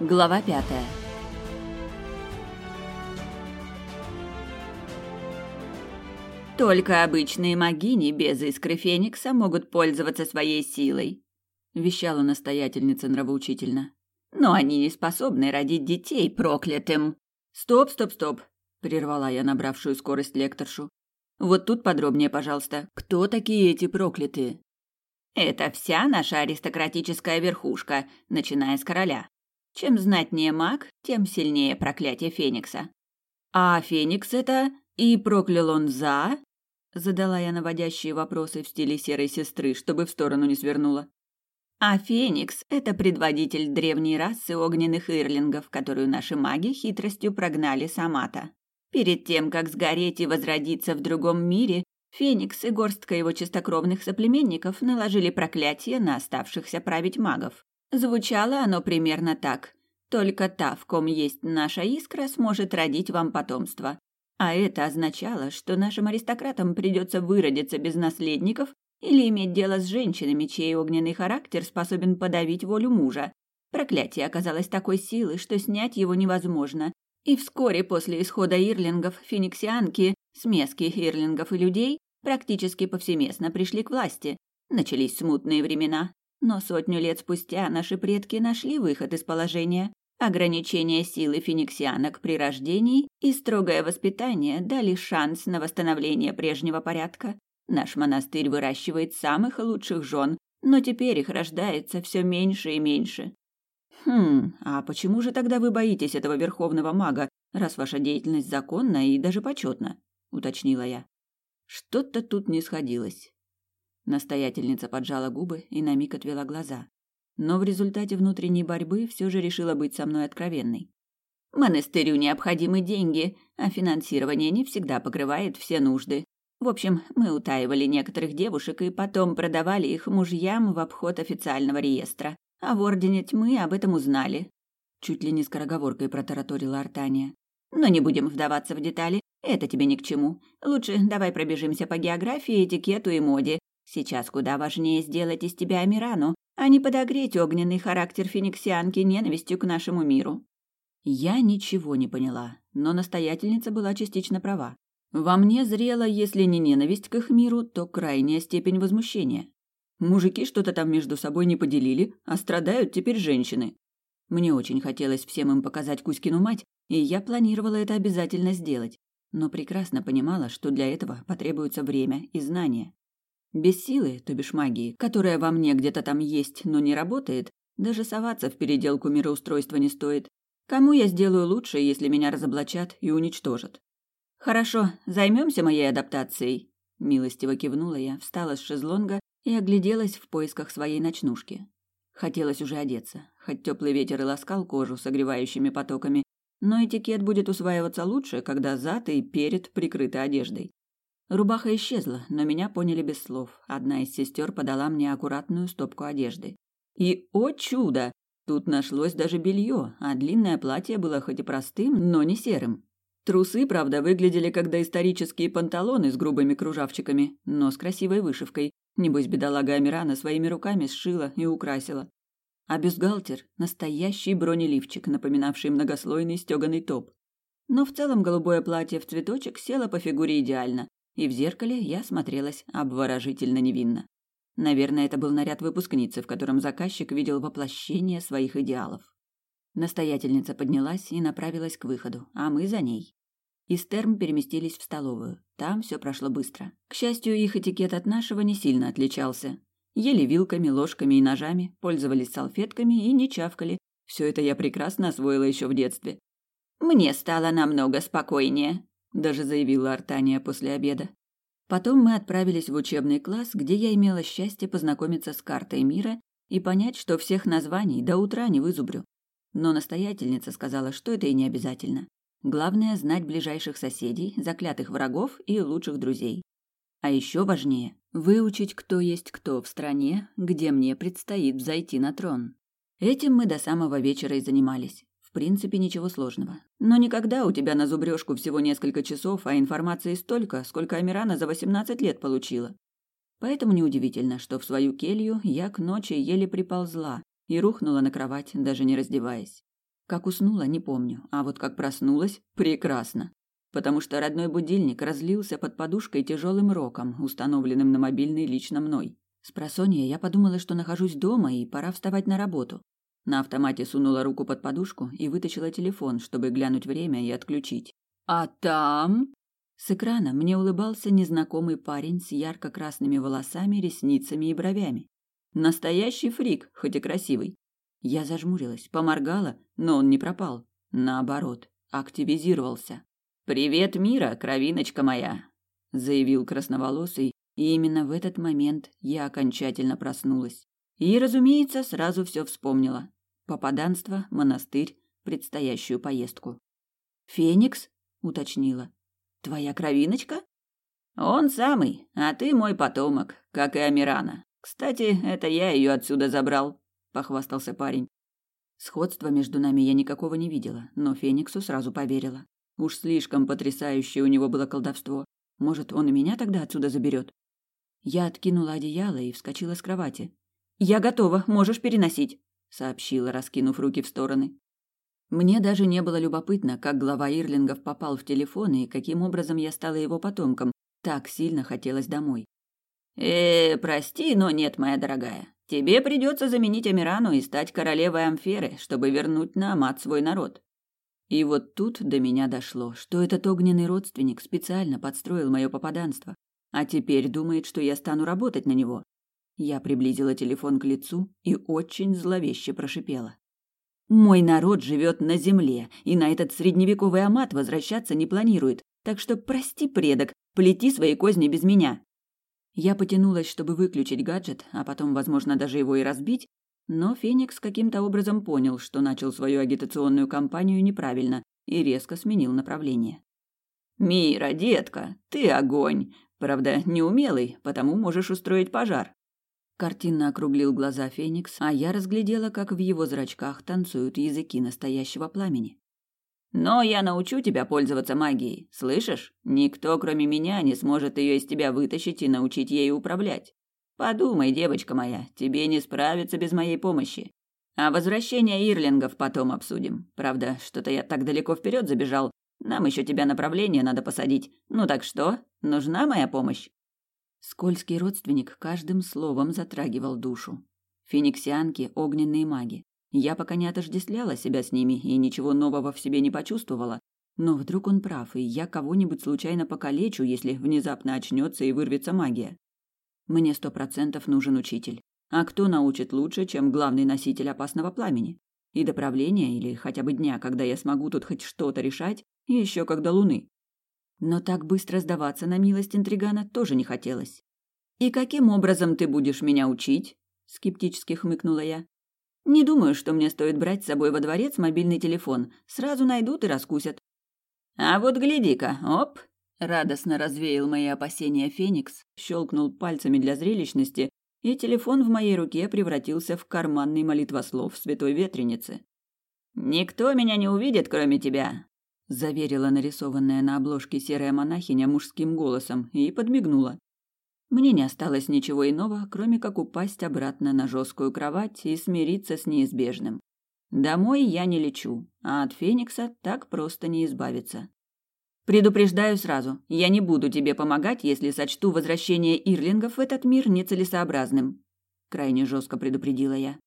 Глава пятая. Только обычные магини без искры Феникса могут пользоваться своей силой, вещала настоятельница нравоучительно. Но они не способны родить детей проклятым. Стоп, стоп, стоп, прервала я набравшую скорость лекторшу. Вот тут подробнее, пожалуйста. Кто такие эти проклятые? Это вся наша аристократическая верхушка, начиная с короля. Чем знатнее маг, тем сильнее проклятие Феникса. А Феникс это и проклял он за? Задала я наводящие вопросы в стиле серой сестры, чтобы в сторону не свернула. А Феникс – это предводитель древней расы огненных ирлингов, которую наши маги хитростью прогнали с Амата. Перед тем, как сгореть и возродиться в другом мире, Феникс и горстка его чистокровных соплеменников наложили проклятие на оставшихся править магов. Звучало оно примерно так. Только та, в ком есть наша искра, сможет родить вам потомство. А это означало, что нашим аристократам придется выродиться без наследников или иметь дело с женщинами, чей огненный характер способен подавить волю мужа. Проклятие оказалось такой силы, что снять его невозможно. И вскоре после исхода ирлингов фениксианки, смески ирлингов и людей, практически повсеместно пришли к власти. Начались смутные времена, но сотню лет спустя наши предки нашли выход из положения. Ограничение силы фениксианок при рождении и строгое воспитание дали шанс на восстановление прежнего порядка. Наш монастырь выращивает самых лучших жен, но теперь их рождается все меньше и меньше. Хм, а почему же тогда вы боитесь этого верховного мага, раз ваша деятельность законна и даже почетна? уточнила я. Что-то тут не сходилось. Настоятельница поджала губы и на миг отвела глаза. Но в результате внутренней борьбы все же решила быть со мной откровенной. Монастырю необходимы деньги, а финансирование не всегда покрывает все нужды. В общем, мы утаивали некоторых девушек и потом продавали их мужьям в обход официального реестра. А в Ордене Тьмы об этом узнали. Чуть ли не скороговоркой протараторила Артания. Но не будем вдаваться в детали, это тебе ни к чему. Лучше давай пробежимся по географии, этикету и моде. Сейчас куда важнее сделать из тебя Амирану, а не подогреть огненный характер фениксианки ненавистью к нашему миру. Я ничего не поняла, но настоятельница была частично права. Во мне зрела, если не ненависть к их миру, то крайняя степень возмущения. Мужики что-то там между собой не поделили, а страдают теперь женщины. Мне очень хотелось всем им показать Кузькину мать, и я планировала это обязательно сделать, но прекрасно понимала, что для этого потребуется время и знания. Без силы, то бишь магии, которая во мне где-то там есть, но не работает, даже соваться в переделку мироустройства не стоит. Кому я сделаю лучше, если меня разоблачат и уничтожат? Хорошо, займемся моей адаптацией. Милостиво кивнула я, встала с шезлонга и огляделась в поисках своей ночнушки. Хотелось уже одеться, хоть теплый ветер и ласкал кожу согревающими потоками, но этикет будет усваиваться лучше, когда зад и перед прикрыты одеждой. Рубаха исчезла, но меня поняли без слов. Одна из сестер подала мне аккуратную стопку одежды. И, о чудо! Тут нашлось даже белье, а длинное платье было хоть и простым, но не серым. Трусы, правда, выглядели как доисторические панталоны с грубыми кружавчиками, но с красивой вышивкой. Небось, бедолага Амирана своими руками сшила и украсила. А бюстгальтер – настоящий бронеливчик, напоминавший многослойный стеганый топ. Но в целом голубое платье в цветочек село по фигуре идеально, и в зеркале я смотрелась обворожительно невинно. Наверное, это был наряд выпускницы, в котором заказчик видел воплощение своих идеалов. Настоятельница поднялась и направилась к выходу, а мы за ней. Из терм переместились в столовую. Там все прошло быстро. К счастью, их этикет от нашего не сильно отличался. Ели вилками, ложками и ножами, пользовались салфетками и не чавкали. Все это я прекрасно освоила еще в детстве. «Мне стало намного спокойнее», даже заявила Артания после обеда. Потом мы отправились в учебный класс, где я имела счастье познакомиться с картой мира и понять, что всех названий до утра не вызубрю. Но настоятельница сказала, что это и не обязательно. Главное знать ближайших соседей, заклятых врагов и лучших друзей. А еще важнее выучить, кто есть кто в стране, где мне предстоит взойти на трон. Этим мы до самого вечера и занимались. В принципе, ничего сложного. Но никогда у тебя на зубрежку всего несколько часов, а информации столько, сколько Амирана за 18 лет получила. Поэтому неудивительно, что в свою келью я к ночи еле приползла и рухнула на кровать, даже не раздеваясь. Как уснула, не помню, а вот как проснулась – прекрасно. Потому что родной будильник разлился под подушкой тяжелым роком, установленным на мобильный лично мной. С просонья я подумала, что нахожусь дома и пора вставать на работу. На автомате сунула руку под подушку и вытащила телефон, чтобы глянуть время и отключить. А там... С экрана мне улыбался незнакомый парень с ярко-красными волосами, ресницами и бровями. Настоящий фрик, хоть и красивый. Я зажмурилась, поморгала, но он не пропал. Наоборот, активизировался. «Привет, Мира, кровиночка моя!» – заявил красноволосый, и именно в этот момент я окончательно проснулась. И, разумеется, сразу все вспомнила. Попаданство, монастырь, предстоящую поездку. «Феникс?» – уточнила. «Твоя кровиночка?» «Он самый, а ты мой потомок, как и Амирана. Кстати, это я ее отсюда забрал», – похвастался парень. Сходства между нами я никакого не видела, но Фениксу сразу поверила. Уж слишком потрясающее у него было колдовство. Может, он и меня тогда отсюда заберет? Я откинула одеяло и вскочила с кровати. «Я готова, можешь переносить», — сообщила, раскинув руки в стороны. Мне даже не было любопытно, как глава Ирлингов попал в телефон и каким образом я стала его потомком. Так сильно хотелось домой. «Э, прости, но нет, моя дорогая. Тебе придется заменить Амирану и стать королевой Амферы, чтобы вернуть на Амат свой народ». И вот тут до меня дошло, что этот огненный родственник специально подстроил мое попаданство, а теперь думает, что я стану работать на него. Я приблизила телефон к лицу и очень зловеще прошипела. Мой народ живет на земле, и на этот средневековый амат возвращаться не планирует, так что прости, предок, плети свои козни без меня. Я потянулась, чтобы выключить гаджет, а потом, возможно, даже его и разбить, но Феникс каким-то образом понял, что начал свою агитационную кампанию неправильно и резко сменил направление. «Мира, детка, ты огонь! Правда, неумелый, потому можешь устроить пожар. Картинно округлил глаза Феникс, а я разглядела, как в его зрачках танцуют языки настоящего пламени. «Но я научу тебя пользоваться магией, слышишь? Никто, кроме меня, не сможет ее из тебя вытащить и научить ею управлять. Подумай, девочка моя, тебе не справиться без моей помощи. А возвращение Ирлингов потом обсудим. Правда, что-то я так далеко вперед забежал. Нам еще тебя направление надо посадить. Ну так что, нужна моя помощь?» Скользкий родственник каждым словом затрагивал душу. Фениксианки – огненные маги. Я пока не отождествляла себя с ними и ничего нового в себе не почувствовала. Но вдруг он прав, и я кого-нибудь случайно покалечу, если внезапно очнется и вырвется магия. Мне сто процентов нужен учитель. А кто научит лучше, чем главный носитель опасного пламени? И до правления, или хотя бы дня, когда я смогу тут хоть что-то решать, еще как до луны. Но так быстро сдаваться на милость интригана тоже не хотелось. «И каким образом ты будешь меня учить?» – скептически хмыкнула я. «Не думаю, что мне стоит брать с собой во дворец мобильный телефон. Сразу найдут и раскусят». «А вот гляди-ка, оп!» – радостно развеял мои опасения Феникс, щелкнул пальцами для зрелищности, и телефон в моей руке превратился в карманный молитвослов святой ветреницы. «Никто меня не увидит, кроме тебя заверила нарисованная на обложке серая монахиня мужским голосом и подмигнула. Мне не осталось ничего иного, кроме как упасть обратно на жесткую кровать и смириться с неизбежным. Домой я не лечу, а от Феникса так просто не избавиться. Предупреждаю сразу, я не буду тебе помогать, если сочту возвращение Ирлингов в этот мир нецелесообразным. Крайне жестко предупредила я.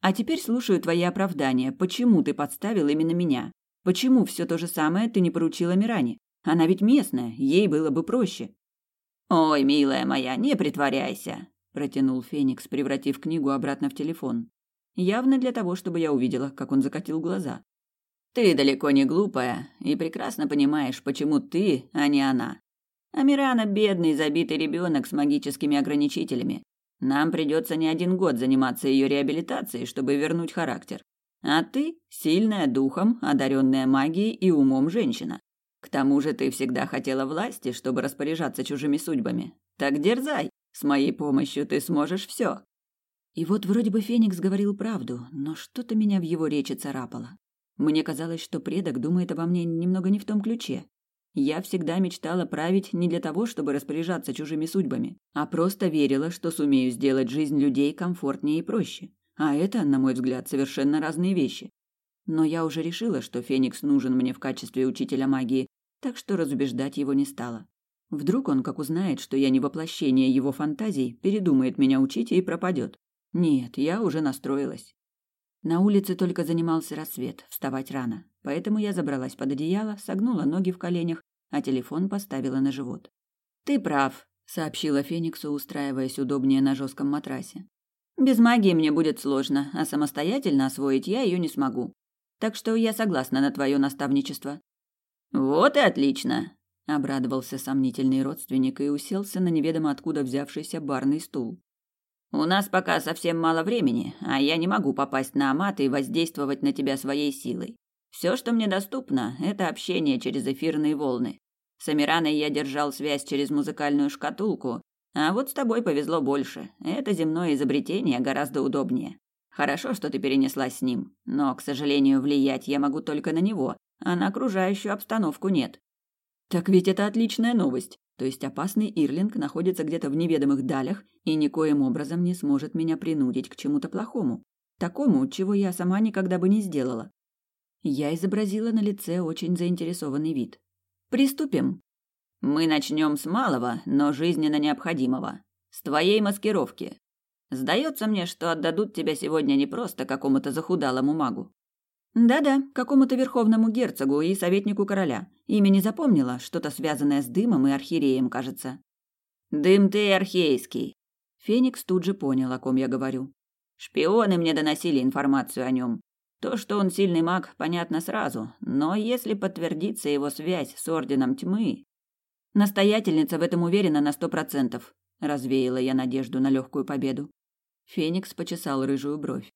А теперь слушаю твои оправдания, почему ты подставил именно меня. Почему все то же самое ты не поручила Миране? Она ведь местная, ей было бы проще. Ой, милая моя, не притворяйся, протянул Феникс, превратив книгу обратно в телефон. Явно для того, чтобы я увидела, как он закатил глаза. Ты далеко не глупая и прекрасно понимаешь, почему ты, а не она. Амирана бедный, забитый ребенок с магическими ограничителями. Нам придется не один год заниматься ее реабилитацией, чтобы вернуть характер. А ты сильная духом, одаренная магией и умом женщина. К тому же ты всегда хотела власти, чтобы распоряжаться чужими судьбами. Так дерзай, с моей помощью ты сможешь все. И вот вроде бы Феникс говорил правду, но что-то меня в его речи царапало. Мне казалось, что предок думает обо мне немного не в том ключе. Я всегда мечтала править не для того, чтобы распоряжаться чужими судьбами, а просто верила, что сумею сделать жизнь людей комфортнее и проще. А это, на мой взгляд, совершенно разные вещи. Но я уже решила, что Феникс нужен мне в качестве учителя магии, так что разубеждать его не стала. Вдруг он, как узнает, что я не воплощение его фантазий, передумает меня учить и пропадет. Нет, я уже настроилась. На улице только занимался рассвет, вставать рано, поэтому я забралась под одеяло, согнула ноги в коленях, а телефон поставила на живот. «Ты прав», — сообщила Фениксу, устраиваясь удобнее на жестком матрасе. «Без магии мне будет сложно, а самостоятельно освоить я ее не смогу. Так что я согласна на твое наставничество». «Вот и отлично», — обрадовался сомнительный родственник и уселся на неведомо откуда взявшийся барный стул. У нас пока совсем мало времени, а я не могу попасть на Амат и воздействовать на тебя своей силой. Все, что мне доступно, это общение через эфирные волны. С Амираной я держал связь через музыкальную шкатулку, а вот с тобой повезло больше. Это земное изобретение гораздо удобнее. Хорошо, что ты перенеслась с ним, но, к сожалению, влиять я могу только на него, а на окружающую обстановку нет. Так ведь это отличная новость. То есть опасный Ирлинг находится где-то в неведомых далях и никоим образом не сможет меня принудить к чему-то плохому. Такому, чего я сама никогда бы не сделала. Я изобразила на лице очень заинтересованный вид. «Приступим!» «Мы начнем с малого, но жизненно необходимого. С твоей маскировки. Сдается мне, что отдадут тебя сегодня не просто какому-то захудалому магу. Да-да, какому-то верховному герцогу и советнику короля. Имя не запомнила, что-то связанное с дымом и архиереем, кажется. Дым ты архейский. Феникс тут же понял, о ком я говорю. Шпионы мне доносили информацию о нем. То, что он сильный маг, понятно сразу, но если подтвердится его связь с Орденом Тьмы... Настоятельница в этом уверена на сто процентов. Развеяла я надежду на легкую победу. Феникс почесал рыжую бровь.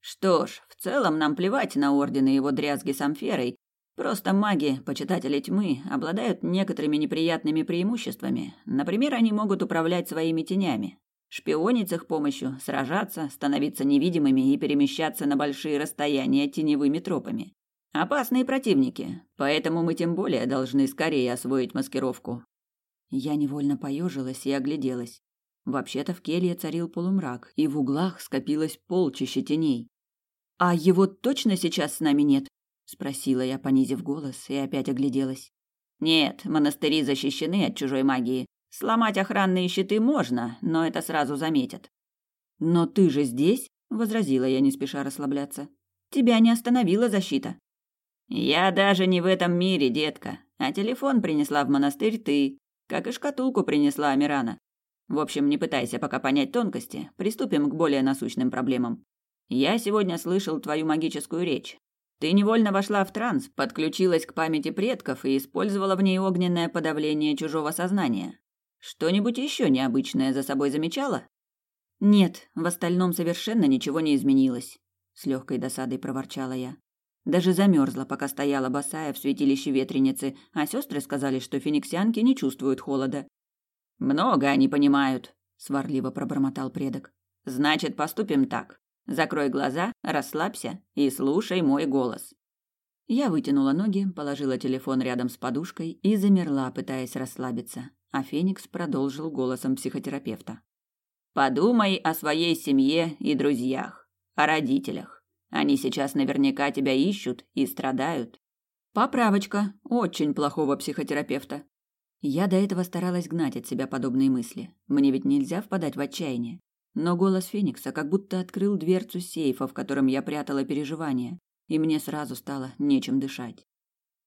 Что ж, в целом нам плевать на ордены его дрязги с амферой. Просто маги, почитатели тьмы, обладают некоторыми неприятными преимуществами. Например, они могут управлять своими тенями, шпионить с их помощью, сражаться, становиться невидимыми и перемещаться на большие расстояния теневыми тропами. Опасные противники, поэтому мы тем более должны скорее освоить маскировку. Я невольно поежилась и огляделась. Вообще-то в келье царил полумрак, и в углах скопилось полчище теней. «А его точно сейчас с нами нет?» – спросила я, понизив голос, и опять огляделась. «Нет, монастыри защищены от чужой магии. Сломать охранные щиты можно, но это сразу заметят». «Но ты же здесь?» – возразила я, не спеша расслабляться. «Тебя не остановила защита». «Я даже не в этом мире, детка. А телефон принесла в монастырь ты, как и шкатулку принесла Амирана. В общем, не пытайся пока понять тонкости, приступим к более насущным проблемам. Я сегодня слышал твою магическую речь. Ты невольно вошла в транс, подключилась к памяти предков и использовала в ней огненное подавление чужого сознания. Что-нибудь еще необычное за собой замечала? Нет, в остальном совершенно ничего не изменилось, с легкой досадой проворчала я. Даже замерзла, пока стояла босая в святилище ветреницы, а сестры сказали, что фениксианки не чувствуют холода. Много они понимают, сварливо пробормотал предок. Значит, поступим так. Закрой глаза, расслабься и слушай мой голос. Я вытянула ноги, положила телефон рядом с подушкой и замерла, пытаясь расслабиться. А Феникс продолжил голосом психотерапевта. Подумай о своей семье и друзьях, о родителях. Они сейчас наверняка тебя ищут и страдают. Поправочка очень плохого психотерапевта. Я до этого старалась гнать от себя подобные мысли. Мне ведь нельзя впадать в отчаяние. Но голос Феникса как будто открыл дверцу сейфа, в котором я прятала переживания, и мне сразу стало нечем дышать.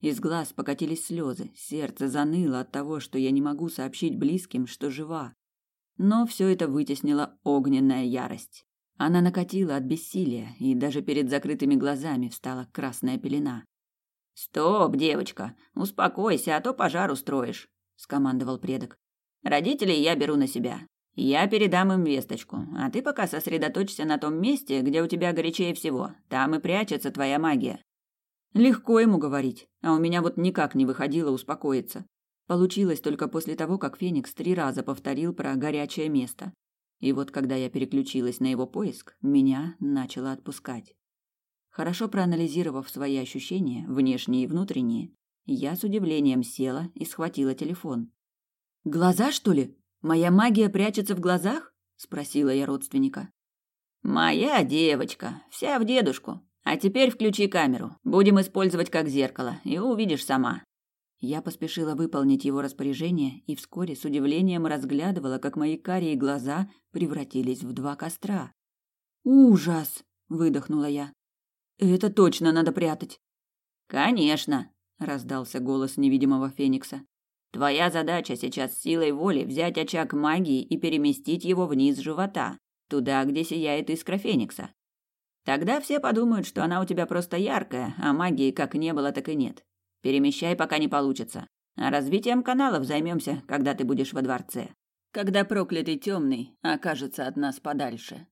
Из глаз покатились слезы, сердце заныло от того, что я не могу сообщить близким, что жива. Но все это вытеснила огненная ярость. Она накатила от бессилия, и даже перед закрытыми глазами встала красная пелена. «Стоп, девочка, успокойся, а то пожар устроишь», — скомандовал предок. «Родителей я беру на себя. Я передам им весточку, а ты пока сосредоточься на том месте, где у тебя горячее всего. Там и прячется твоя магия. Легко ему говорить, а у меня вот никак не выходило успокоиться. Получилось только после того, как Феникс три раза повторил про горячее место. И вот когда я переключилась на его поиск, меня начало отпускать. Хорошо проанализировав свои ощущения, внешние и внутренние, я с удивлением села и схватила телефон. «Глаза, что ли?» Моя магия прячется в глазах? спросила я родственника. Моя девочка, вся в дедушку. А теперь включи камеру. Будем использовать как зеркало, и увидишь сама. Я поспешила выполнить его распоряжение и вскоре с удивлением разглядывала, как мои карие глаза превратились в два костра. «Ужас!» – выдохнула я. «Это точно надо прятать!» «Конечно!» – раздался голос невидимого Феникса. «Твоя задача сейчас силой воли взять очаг магии и переместить его вниз живота, туда, где сияет искра Феникса. Тогда все подумают, что она у тебя просто яркая, а магии как не было, так и нет. Перемещай, пока не получится. А развитием каналов займемся, когда ты будешь во дворце. Когда проклятый темный окажется от нас подальше.